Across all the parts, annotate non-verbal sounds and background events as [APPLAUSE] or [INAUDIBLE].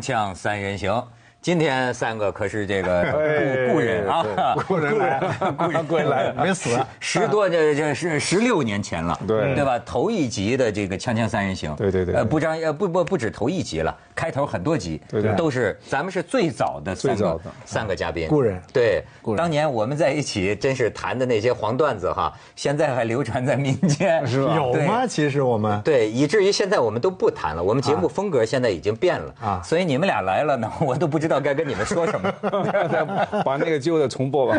锵锵三人行，今天三个可是这个 [LAUGHS] 故故人啊，故人来，故 [LAUGHS] 人故人。[LAUGHS] 来，没死。十多这这是十六年前了，对。对吧？头一集的这个《锵锵三人行》，对对对呃，不张呃不不不止头一集了，开头很多集，对对。都是咱们是最早的三个最早的。三个嘉宾，故人。对。当年我们在一起真是谈的那些黄段子哈，现在还流传在民间，是吧？有吗？其实我们？对，以至于现在我们都不谈了，我们节目风格现在已经变了。啊。所以你们俩来了呢，我都不知道该跟你们说什么。[LAUGHS] 把那个旧的重播吧。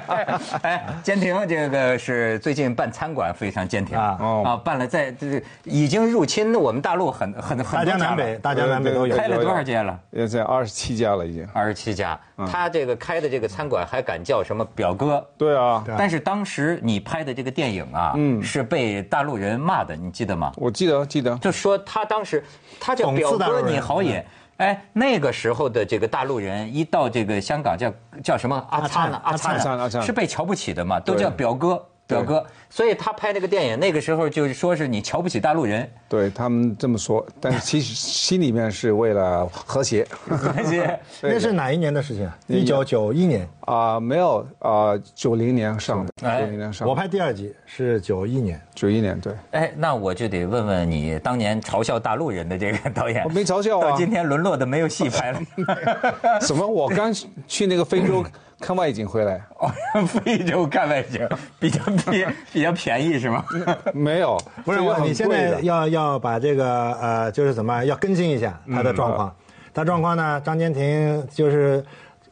[LAUGHS] 哎，坚挺这个是最近办餐馆非常坚挺啊哦啊，办了在这已经入侵我们大陆很很很大江南北，大江南北都有。开了多少家了？也在二十七家了已经。二十七家。他这个开的这个餐馆还敢叫什么表哥？对啊，但是当时你拍的这个电影啊，嗯是被大陆人骂的，你记得吗？我记得记得。就说他当时他叫表哥你好也。哎，那个时候的这个大陆人一到这个香港叫叫什么？阿灿呢？阿灿阿灿阿灿。是被瞧不起的嘛，都叫表哥表哥。所以他拍那个电影，那个时候就是说是你瞧不起大陆人，对他们这么说，但是其实 [LAUGHS] 心里面是为了和谐和谐 [LAUGHS] 那是哪一年的事情啊？一九九一年，啊、没有啊，九、零年上的，哎九零年上的，我拍第二集是九一年。九一年对，哎，那我就得问问你，当年嘲笑大陆人的这个 [LAUGHS] 导演，我没嘲笑啊到今天沦落的没有戏拍了。什么？我刚去那个非洲看外景回来，哦，[LAUGHS] 非洲看外景比较便 [LAUGHS] 比较便宜是吗？没有，[LAUGHS] 不是我，你现在要要把这个呃，就是怎么要跟进一下他的状况。他状况呢，张坚庭就是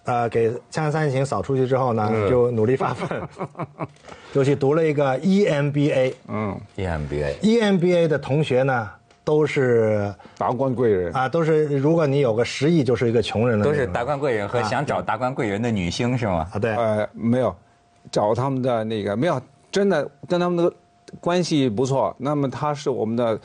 呃给《锵锵三人行》扫出去之后呢，就努力发奋，就去读了一个 E EMBA。嗯，EMBA EMBA 的同学呢，都是达官贵人，啊，都是如果你有个十亿，就是一个穷人了，都是达官贵人和想找达官贵人的女星是吗？啊，对，呃，没有，找他们的那个没有，真的跟他们的关系不错。那么他是我们的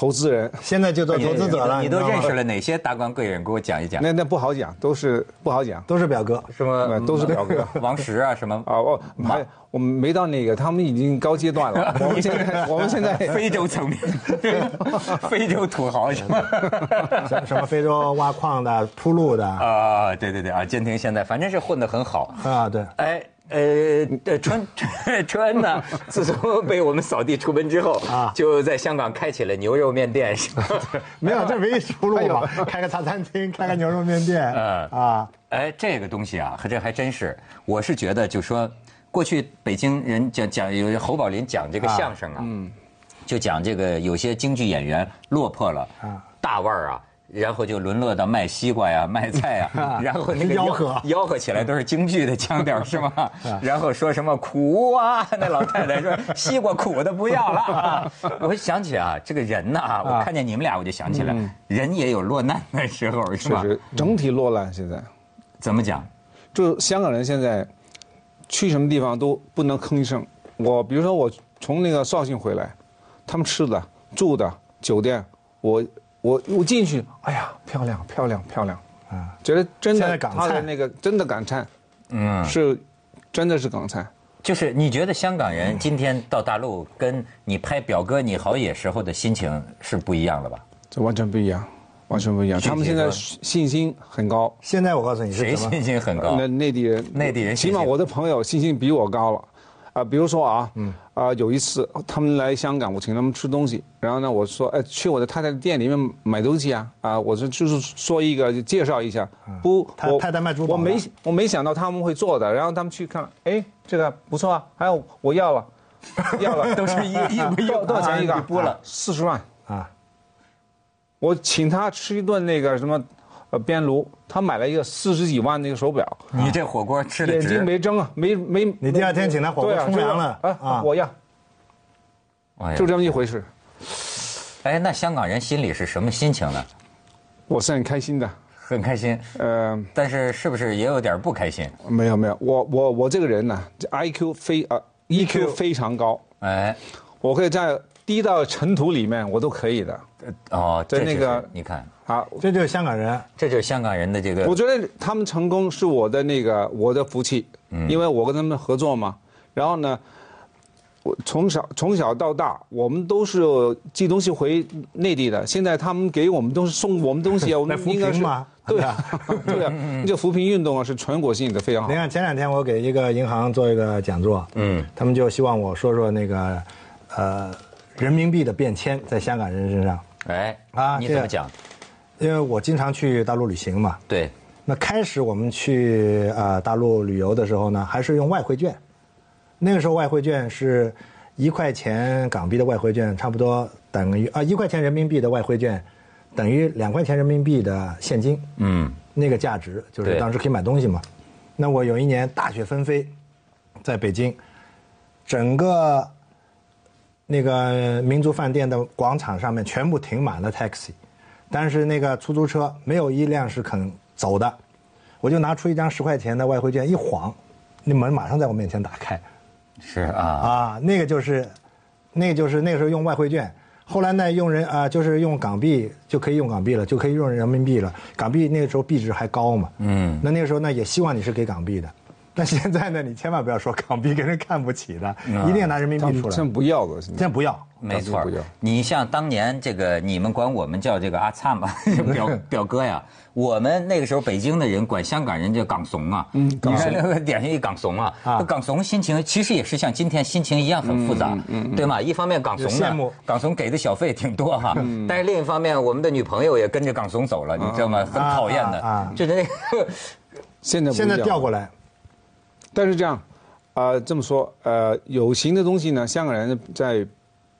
投资人，现在就做投资者了，你都认识了哪些达官贵人？给我讲一讲。那那不好讲，都是不好讲，都是表哥。什么呃都是表哥。王石啊，什么 [LAUGHS] 啊，我没我们没到那个，他们已经高阶段了。[LAUGHS] 我们现在，[LAUGHS] 我们现在非洲层面，非洲土豪什么？什什么非洲挖矿的、铺路的啊啊，对对对啊，坚挺现在反正是混得很好啊。对，哎，呃，呃川川呢，自从被我们扫地出门之后啊就在香港开起了牛肉面店，是吧？[LAUGHS] 没有，这唯一出路嘛，开个茶餐厅，开个牛肉面店，嗯啊，哎，这个东西啊，这还真是，我是觉得，就说过去北京人讲讲有侯宝林讲这个相声啊，嗯，就讲这个有些京剧演员落魄了，啊大腕儿啊。然后就沦落到卖西瓜呀、卖菜呀，[LAUGHS] 然后那个吆喝吆喝起来都是京剧的腔调，是吗？[LAUGHS] 然后说什么苦啊，那老太太说西瓜苦的不要了啊。[LAUGHS] 我想起啊，这个人呐，我看见你们俩我就想起来，人也有落难的时候，是吧？整体落难。现在，怎么讲？就香港人现在去什么地方都不能吭一声。我比如说我从那个绍兴回来，他们吃的、住的酒店，我我我进去，哎呀，漂亮漂亮漂亮，啊，觉得真的他的那个真的港菜嗯，是真的是港菜。就是你觉得香港人今天到大陆，跟你拍表哥你好野时候的心情是不一样了吧？这完全不一样，完全不一样。他们现在信心很高，现在我告诉你谁信心很高？那内地人，内地人起码我的朋友信心比我高了。啊、比如说啊，嗯，啊、有一次他们来香港，我请他们吃东西，然后呢，我说，哎，去我的太太的店里面买东西啊，啊、我说就是说一个，就介绍一下，不，我太太太卖珠宝我没我没想到他们会做的，然后他们去看，哎，这个不错啊，还有我要了，要了，[LAUGHS] 都是一 [LAUGHS] 一一多多少钱一个？一波了四十万。啊？我请他吃一顿那个什么，呃，边炉，他买了一个四十几万那个手表，你这火锅吃的眼睛。没睁啊，没没。你第二天请他火锅冲凉了啊啊我要，就这么一回事。哎，那香港人心里是什么心情呢？我是很开心的，很开心，呃，但是是不是也有点不开心？没有没有，我我我这个人呢，IQ 非呃 EQ 非常高，哎，我可以在低到尘土里面，我都可以的。哦，在那个你看，好，这就是香港人，这就是香港人的这个我觉得他们成功是我的那个我的福气，嗯因为我跟他们合作嘛。然后呢，我从小从小到大，我们都是寄东西回内地的。现在他们给我们都是送我们东西啊，[LAUGHS] 我们应该是 [LAUGHS] 对啊，对啊，[LAUGHS] 这扶贫运动啊是全国性的，非常好。你看前两天我给一个银行做一个讲座，嗯，他们就希望我说说那个，呃，人民币的变迁在香港人身上。哎，啊，你怎么讲？因为我经常去大陆旅行嘛。对。那开始我们去啊大陆旅游的时候呢，还是用外汇券。那个时候外汇券是一块钱港币的外汇券，差不多等于啊一块钱人民币的外汇券，等于两块钱人民币的现金。嗯，那个价值就是当时可以买东西嘛。那我有一年大雪纷飞，在北京，整个那个民族饭店的广场上面全部停满了 taxi，但是那个出租车没有一辆是肯走的。我就拿出一张十块钱的外汇券一晃，那门马上在我面前打开。是啊啊，那个就是，那个就是那个时候用外汇券，后来呢用人啊，就是用港币就可以用港币了，就可以用人民币了。港币那个时候币值还高嘛，嗯，那那个时候呢也希望你是给港币的。那现在呢？你千万不要说港币给人看不起的，一定要拿人民币出来。真不要的，真不要。没错，你像当年这个，你们管我们叫这个阿灿吧，[LAUGHS] 表表哥呀。我们那个时候北京的人管香港人叫港怂啊。嗯，你看那个典型一港怂啊。啊。港怂心情其实也是像今天心情一样很复杂，对吗？一方面港怂呢，港怂给的小费挺多哈，但是另一方面我们的女朋友也跟着港怂走了，你知道吗？很讨厌的。啊。就是那个。现在现在调过来。但是这样，啊，这么说，呃，有形的东西呢，香港人在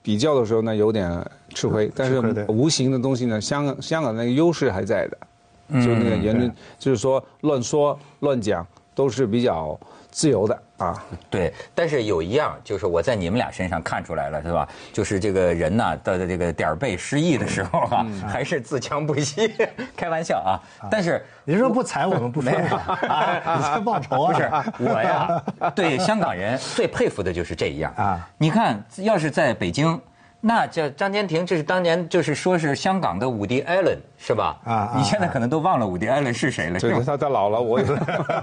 比较的时候呢，有点吃亏。但是无形的东西呢，香港香港那个优势还在的，就那个言论，就是说乱说乱讲都是比较。自由的啊，对，但是有一样，就是我在你们俩身上看出来了，是吧？就是这个人呐，到这个点儿背失意的时候啊，还是自强不息。[LAUGHS] 开玩笑啊，但是你说不踩我们不说啊，你先报仇啊？[LAUGHS] 不是我呀，对香港人最佩服的就是这一样啊。你看，要是在北京。那叫张坚庭，这是当年就是说是香港的伍迪·艾伦，是吧？啊，你现在可能都忘了伍迪·艾伦是谁了，是吧？他他老了，我也是。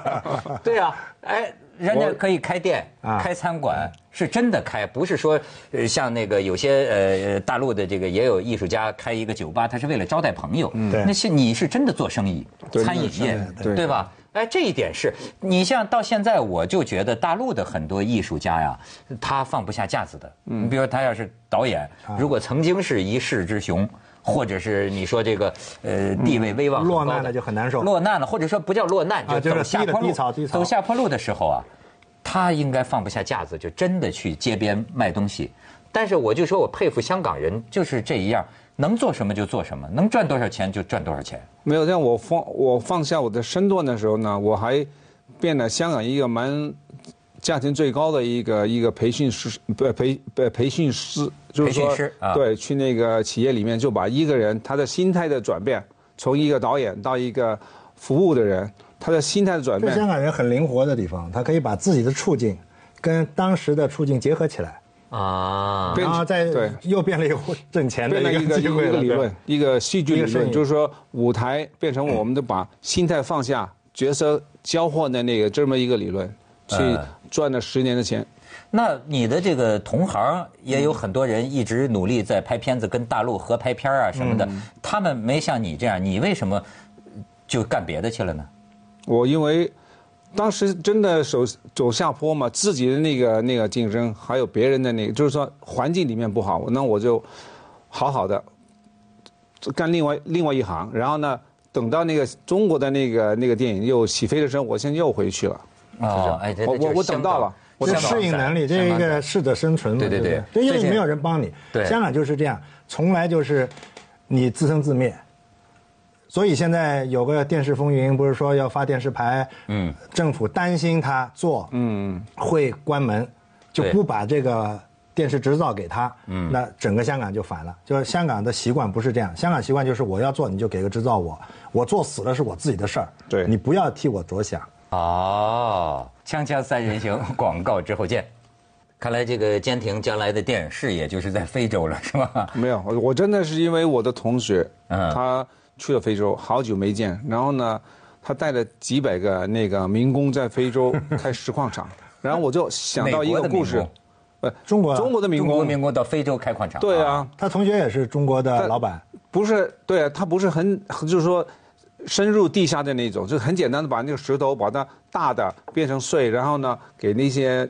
[LAUGHS] 对啊，哎，人家可以开店、开餐馆，是真的开，不是说呃像那个有些呃大陆的这个也有艺术家开一个酒吧，他是为了招待朋友。对，那是你是真的做生意，餐饮业，对吧？哎，这一点是你像到现在，我就觉得大陆的很多艺术家呀，他放不下架子的。你比如他要是导演，如果曾经是一世之雄，或者是你说这个呃地位威望落难了就很难受。落难了，或者说不叫落难，就走下坡路。走下坡路的时候啊，他应该放不下架子，就真的去街边卖东西。但是我就说我佩服香港人，就是这一样。能做什么就做什么，能赚多少钱就赚多少钱。没有，像我放我放下我的身段的时候呢，我还变了香港一个蛮价钱最高的一个一个培训师，不培培培训师，就是说对，去那个企业里面就把一个人他的心态的转变，从一个导演到一个服务的人，他的心态的转变。香港人很灵活的地方，他可以把自己的处境跟当时的处境结合起来。啊，然后再对，又变了一个挣钱的一个一个理论，一个戏剧理论，就是说舞台变成我们的把心态放下，角色交换的那个这么一个理论，去赚了十年的钱。那你的这个同行也有很多人一直努力在拍片子，跟大陆合拍片啊什么的，他们没像你这样，你为什么就干别的去了呢？我因为。当时真的走走下坡嘛，自己的那个那个竞争，还有别人的那个，就是说环境里面不好，那我就好好的干另外另外一行。然后呢，等到那个中国的那个那个电影又起飞的时候，我现在又回去了。哦，哎，我我我等到了，这适应能力，这是一个适者生存嘛，对对对，因为没有人帮你。对，香港就是这样，从来就是你自生自灭。所以现在有个电视风云，不是说要发电视牌，嗯，政府担心他做，嗯，会关门，就不把这个电视执照给他，嗯，那整个香港就反了。就是香港的习惯不是这样，香港习惯就是我要做你就给个执照我，我做死了是我自己的事儿，对，你不要替我着想。哦，锵锵三人行，广告之后见。[LAUGHS] 看来这个坚挺将来的电影事业就是在非洲了，是吧？没有，我真的是因为我的同学，嗯，他。去了非洲，好久没见。然后呢，他带了几百个那个民工在非洲 [LAUGHS] 开石矿厂。然后我就想到一个故事，呃，中国中国的民工，中国民工到非洲开矿场。对啊，他同学也是中国的老板，不是，对他不是很，就是说。深入地下的那种，就很简单的把那个石头把它大的变成碎，然后呢，给那些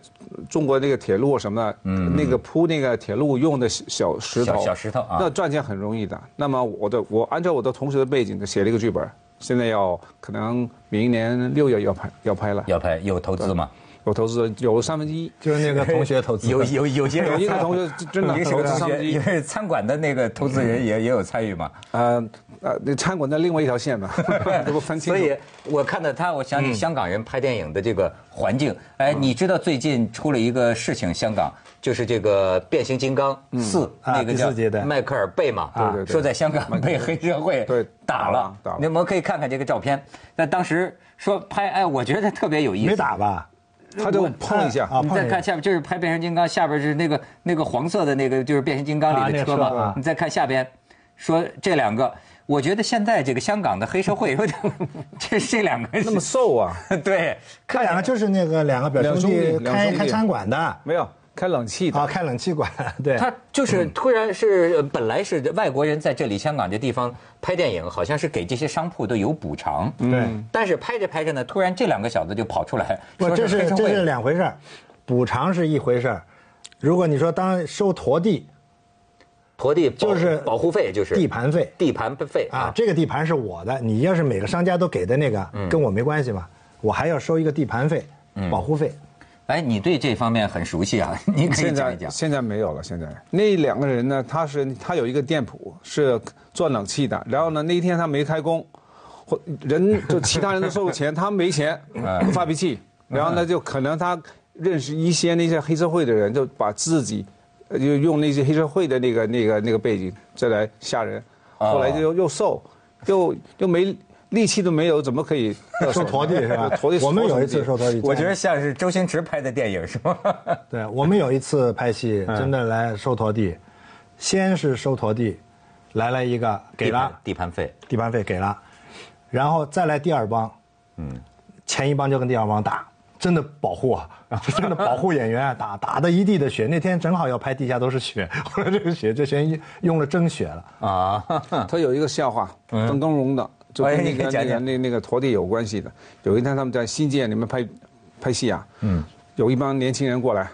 中国那个铁路什么的，嗯，那个铺那个铁路用的小石头，小石头啊，那赚钱很容易的。那么我的我按照我的同学的背景写了一个剧本，现在要可能明年六月要拍要拍了，要拍有投资吗？有投资，有三分之一，就是那个同学投资。有有有些有一个同学 [LAUGHS] 真的投资三分之一，因为餐馆的那个投资人也也有参与嘛。呃呃，那餐馆的另外一条线嘛，[LAUGHS] 这不分清。所以我看到他，我想起香港人拍电影的这个环境。哎，你知道最近出了一个事情，香港就是这个《变形金刚四》那个叫迈克尔贝嘛，说在香港被黑社会打了。你们可以看看这个照片。那当时说拍，哎，我觉得特别有意思。没打吧？他就碰一下啊！你再看下边，就是拍变形金刚，下边是那个那个黄色的那个，就是变形金刚里的车嘛。你再看下边，说这两个，我觉得现在这个香港的黑社会有点，这这两个那么瘦啊？[LAUGHS] 对，看两个就是那个两个表兄弟开开餐馆的，没有。开冷气啊，开冷气馆，[LAUGHS] 对。他就是突然是本来是外国人在这里香港这地方拍电影，好像是给这些商铺都有补偿，对。但是拍着拍着呢，突然这两个小子就跑出来，不这是这是两回事补偿是一回事如果你说当收陀地，陀地就是保护费，就是。地盘费，地盘费啊，这个地盘是我的，你要是每个商家都给的那个，跟我没关系嘛，我还要收一个地盘费，保护费。哎，你对这方面很熟悉啊？你可以讲一讲。现在没有了。现在那两个人呢？他是他有一个店铺是做冷气的，然后呢那一天他没开工，或人就其他人都收了钱，他没钱 [LAUGHS] 发脾气，然后呢就可能他认识一些那些黑社会的人，就把自己就用那些黑社会的那个那个那个背景再来吓人，后来就又又瘦，又又没。力气都没有，怎么可以收徒弟 [LAUGHS] 是吧？陀地，我们有一次收徒弟，我觉得像是周星驰拍的电影是吗？[LAUGHS] 对，我们有一次拍戏，真的来收徒弟，先是收徒弟，来了一个给了地盘费，地盘费给了，然后再来第二帮，嗯，前一帮就跟第二帮打，真的保护啊，[LAUGHS] 真的保护演员啊，打打的一地的血。那天正好要拍地下都是血，后来这个血这全用了真血了啊。他有一个笑话，邓更荣的。就跟那个那个那那个陀地有关系的。有一天他们在新界里面拍拍戏啊，嗯，有一帮年轻人过来，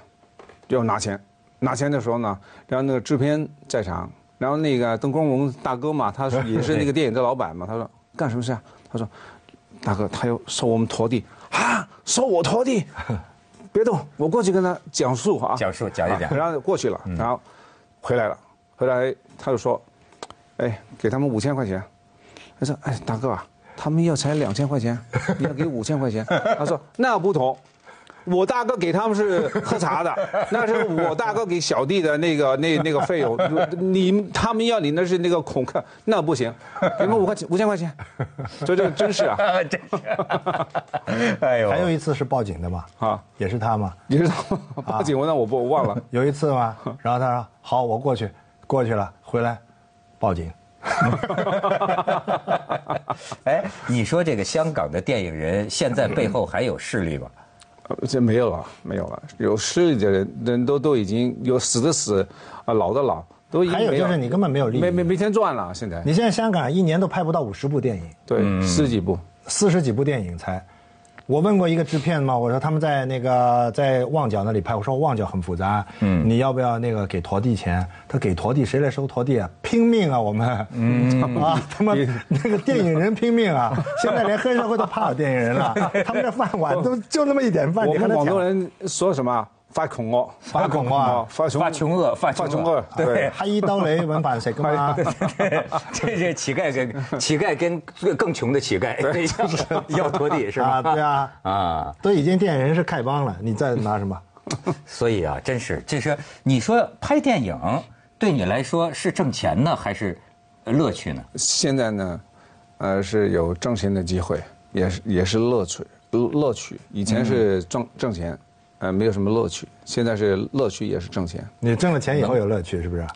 要拿钱。拿钱的时候呢，然后那个制片在场，然后那个邓光荣大哥嘛，他是 [LAUGHS] 也是那个电影的老板嘛，他说干什么事啊？他说，大哥，他要收我们陀地啊，收我陀地，[LAUGHS] 别动，我过去跟他讲述啊，讲述讲一讲，然后过去了，然后回来了，回来他就说，哎，给他们五千块钱。他说：“哎，大哥啊，他们要才两千块钱，[LAUGHS] 你要给五千块钱。”他说：“那不同，我大哥给他们是喝茶的，[LAUGHS] 那是我大哥给小弟的那个那那个费用。你他们要你那是那个恐吓，那不行，给们五块钱五千块钱。所以这个真是啊，真是。哎呦，还有一次是报警的嘛？啊，也是他嘛？也是他报警，我那我不我忘了。有一次嘛，然后他说：好，我过去，过去了，回来，报警。” [LAUGHS] 哎，你说这个香港的电影人现在背后还有势力吗？这没有了，没有了。有势力的人，人都都已经有死的死，啊，老的老，都已经还有就是你根本没有利益，没没没钱赚了。现在你现在香港一年都拍不到五十部电影，对，十几部，四十几部电影才。我问过一个制片嘛，我说他们在那个在旺角那里拍，我说旺角很复杂，嗯，你要不要那个给陀地钱？他给陀地，谁来收陀地啊？拼命啊，我们，嗯 [LAUGHS] 啊，他们那个电影人拼命啊，现在连黑社会都怕电影人了，[LAUGHS] 他们的饭碗都就那么一点饭。我们广东人说什么？发穷哦，发穷啊，发穷，发穷饿，发穷饿，对，黑衣刀雷文版谁干嘛？[LAUGHS] 这这乞丐跟乞丐跟更穷的乞丐 [LAUGHS] 要拖地是吧？对啊，啊，都已经电影人是丐帮了，你再拿什么？[LAUGHS] 所以啊，真是，这是你说拍电影对你来说是挣钱呢，还是乐趣呢？现在呢，呃，是有挣钱的机会，也是也是乐趣，乐趣。以前是挣挣钱。呃，没有什么乐趣。现在是乐趣，也是挣钱。你挣了钱以后有乐趣，是不是？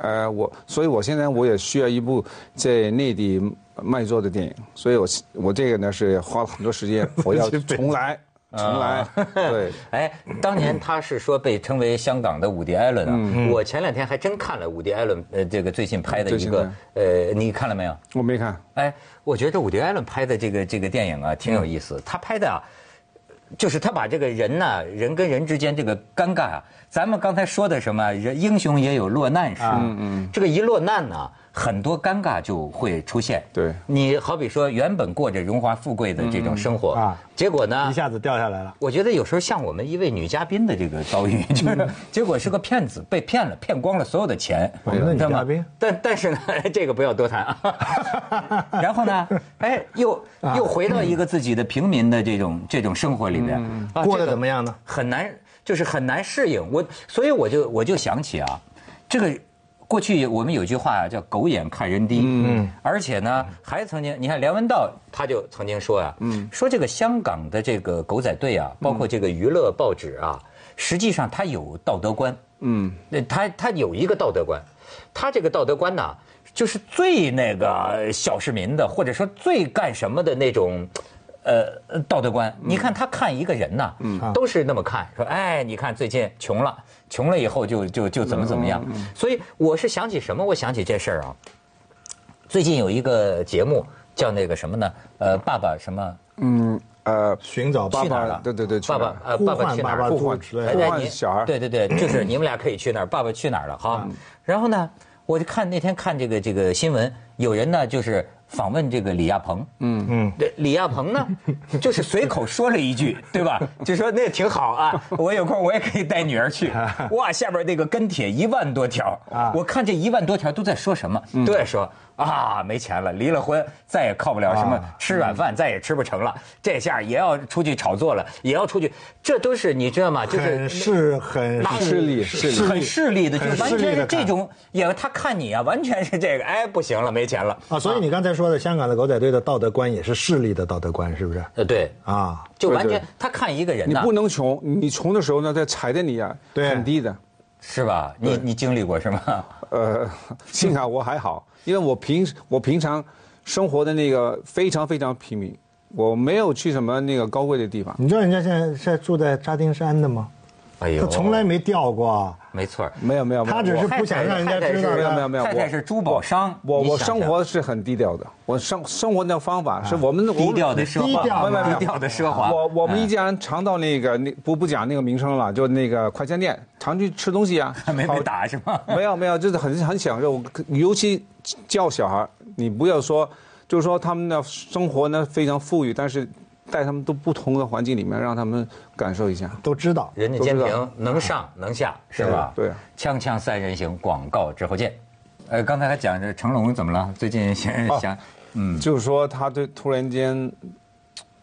呃，我，所以我现在我也需要一部在内地卖座的电影。所以我我这个呢是花了很多时间，我要 [LAUGHS] 重来重来。[LAUGHS] 对，哎，当年他是说被称为香港的伍迪·艾伦啊。我前两天还真看了伍迪·艾伦，呃，这个最近拍的一个，呃，你看了没有？我没看。哎，我觉得伍迪·艾伦拍的这个这个电影啊，挺有意思。他拍的啊，就是他把这个人呢，人跟人之间这个尴尬啊，咱们刚才说的什么，人英雄也有落难时。嗯嗯。这个一落难呢。很多尴尬就会出现。对，你好比说，原本过着荣华富贵的这种生活啊，结果呢，一下子掉下来了。我觉得有时候像我们一位女嘉宾的这个遭遇，[LAUGHS] 就是结果是个骗子，被骗了，骗光了所有的钱。我们的女嘉宾，但但是呢，[LAUGHS] 这个不要多谈啊。[LAUGHS] 然后呢，哎，又又回到一个自己的平民的这种这种生活里面，过得怎么样呢？很难，就是很难适应。我所以我就我就想起啊，这个。过去我们有句话啊，叫“狗眼看人低”，嗯，而且呢，还曾经，你看梁文道他就曾经说啊，嗯，说这个香港的这个狗仔队啊，包括这个娱乐报纸啊，实际上他有道德观，嗯，那他他有一个道德观，他这个道德观呢，就是最那个小市民的，或者说最干什么的那种。呃，道德观，你看他看一个人呐，都是那么看，说，哎，你看最近穷了，穷了以后就就就怎么怎么样，所以我是想起什么？我想起这事儿啊，最近有一个节目叫那个什么呢？呃，爸爸什么？嗯，呃，寻找爸爸了，对对对，爸爸，呃，爸爸去哪儿？互换，互换小孩，对对对，就是你们俩可以去那儿，爸爸去哪儿了？哈，然后呢，我就看那天看这个这个新闻，有人呢就是。访问这个李亚鹏，嗯嗯，对，李亚鹏呢，就是随口说了一句，对吧？就说那挺好啊，我有空我也可以带女儿去。[LAUGHS] 哇，下边那个跟帖一万多条啊，我看这一万多条都在说什么？都在说。啊，没钱了，离了婚，再也靠不了什么吃软饭，再也吃不成了。这下也要出去炒作了，也要出去，这都是你知道吗？就是是很势利，很势利的，就完全是这种。也他看你啊，完全是这个，哎，不行了，没钱了啊。所以你刚才说的香港的狗仔队的道德观也是势利的道德观，是不是？呃，对啊，就完全他看一个人，你不能穷，你穷的时候呢，在踩着你啊，很低的，是吧？你你经历过是吗？呃，幸好我还好。因为我平我平常生活的那个非常非常平民，我没有去什么那个高贵的地方。你知道人家现在现在住在扎丁山的吗？哎呦，他从来没掉过。没错，没有没有，他只是不想让人家知道。没有没有没有，太太是珠宝商。我我生活是很低调的，我生生活那方法是我们低调的奢华，低调的奢华。我我们一家人常到那个那不不讲那个名声了，就那个快餐店，常去吃东西啊。[LAUGHS] 没被打是吗？没有没有，就是很很享受，尤其教小孩，你不要说，就是说他们的生活呢非常富裕，但是。带他们都不同的环境里面，让他们感受一下，都知道。人家煎饼能上能下，是吧？对。锵锵三人行，广告之后见。呃，刚才还讲着成龙怎么了？最近想想，嗯，就是说他对突然间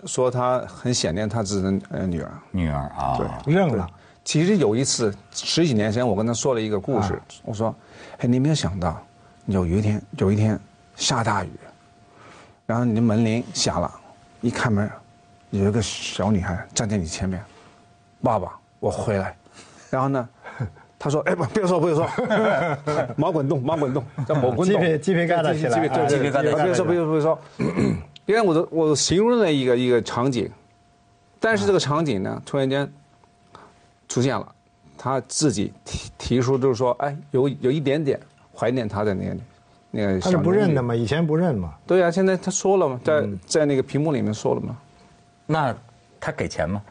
说他很想念他自己的呃女儿。女儿啊，对，认了。其实有一次十几年前，我跟他说了一个故事，我说：“哎，你没有想到，有一天有一天下大雨，然后你的门铃响了，一开门。”有一个小女孩站在你前面，爸爸，我回来，然后呢，他说：“哎不，不要说，不要说，[LAUGHS] 毛滚动，毛滚动，叫毛滚动，鸡皮鸡皮疙瘩起来，鸡皮疙瘩，不要说，不要说，[LAUGHS] 因为我的我形容了一个一个场景，但是这个场景呢，突然间出现了，他自己提提出就是说，哎，有有一点点怀念他的那个那个。他是不认的嘛？以前不认嘛？对呀，现在他说了嘛，在在那个屏幕里面说了嘛。那他给钱吗？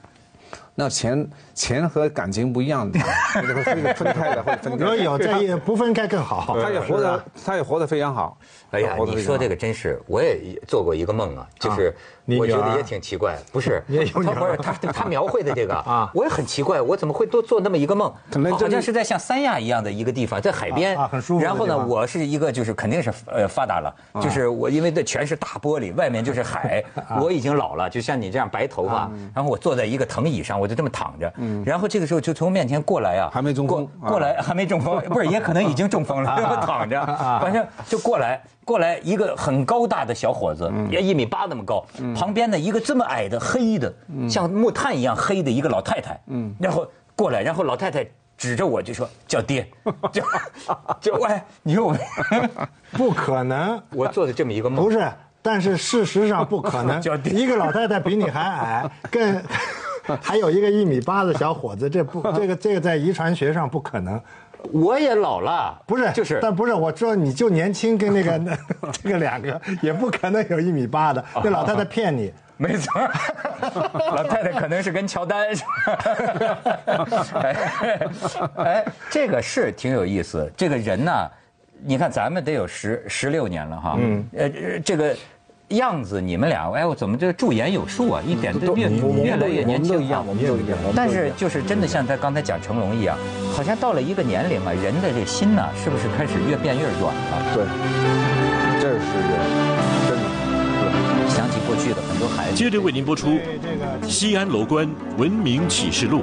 那钱钱和感情不一样的，[LAUGHS] 会分开的，会分开。有这也，不分开更好。他也活得，他也活得非常好。哎呀，你说这个真是，我也做过一个梦啊，就是我觉得也挺奇怪。不是，他不是他他描绘的这个啊，我也很奇怪，我怎么会多做那么一个梦？好像是在像三亚一样的一个地方，在海边，很舒服。然后呢，我是一个就是肯定是呃发达了，就是我因为这全是大玻璃，外面就是海，我已经老了，就像你这样白头发，然后我坐在一个藤椅上，我就这么躺着，然后这个时候就从面前过来啊，还没中风，过来还没中风，[LAUGHS] 不是也可能已经中风了，躺着，反正就过来。过来一个很高大的小伙子，也一米八那么高。旁边的一个这么矮的黑的，像木炭一样黑的一个老太太。然后过来，然后老太太指着我就说：“叫爹，叫叫喂，你说我 [LAUGHS] 不可能，我做的这么一个梦不是，但是事实上不可能。[LAUGHS] 叫爹一个老太太比你还矮，更 [LAUGHS] 还有一个一米八的小伙子，这不，这个这个在遗传学上不可能。我也老了，不是，就是，但不是，我知道你就年轻，跟那个 [LAUGHS] 那这个两个也不可能有一米八的，那老太太骗你。[LAUGHS] 没错，老太太可能是跟乔丹。哎，这个是挺有意思。这个人呢，你看咱们得有十十六年了哈。嗯。呃，这个样子，你们俩，哎，我怎么这驻颜有术啊？一点都越越来越年轻。我们都一样，我们都一样。但是就是真的像他刚才讲成龙一样，好像到了一个年龄啊，人的这心呢，是不是开始越变越软了？对，这是真的。想起过去的很多孩子。接着为您播出《西安楼观文明启示录》。